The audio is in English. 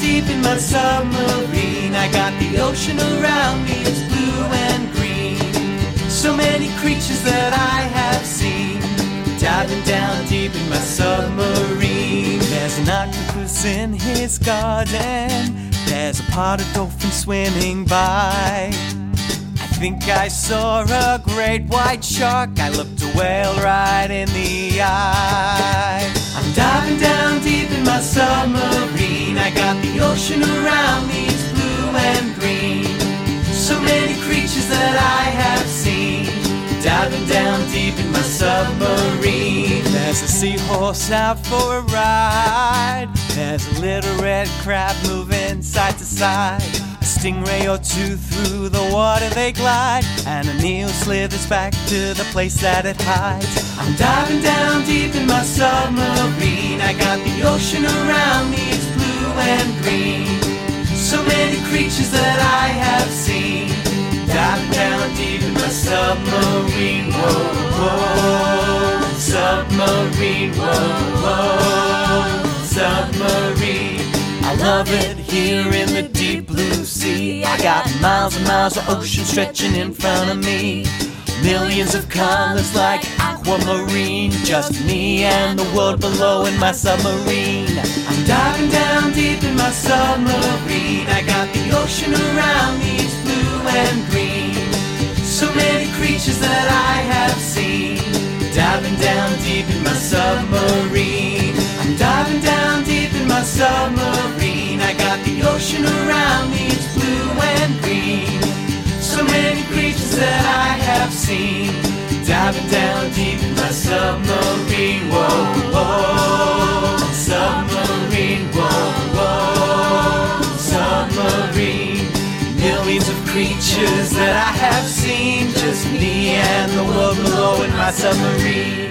deep in my submarine. I got the ocean around me, it's blue and green. So many creatures that I have seen. Diving down deep in my submarine. There's an octopus in his garden. There's a pot of dolphins swimming by. I think I saw a great white shark. I looked a whale right in the eye. The ocean around me, is blue and green. So many creatures that I have seen. Diving down deep in my submarine. There's a seahorse out for a ride. There's a little red crab moving side to side. A stingray or two through the water they glide. And an eel slithers back to the place that it hides. I'm diving down deep in my submarine. I got the ocean around me, and green. So many creatures that I have seen. Diving down deep in my submarine. Whoa, whoa. Submarine. Whoa, whoa. Submarine. I love it here in the deep blue sea. I got miles and miles of ocean stretching in front of me. Millions of colors like aquamarine. Just me and the world below in my submarine. I'm diving down deep in my submarine. I got the ocean seen. Diving down deep in my submarine. Whoa, whoa. Submarine. Whoa, whoa. Submarine. Millions of creatures that I have seen. Just me and the world below in my submarine.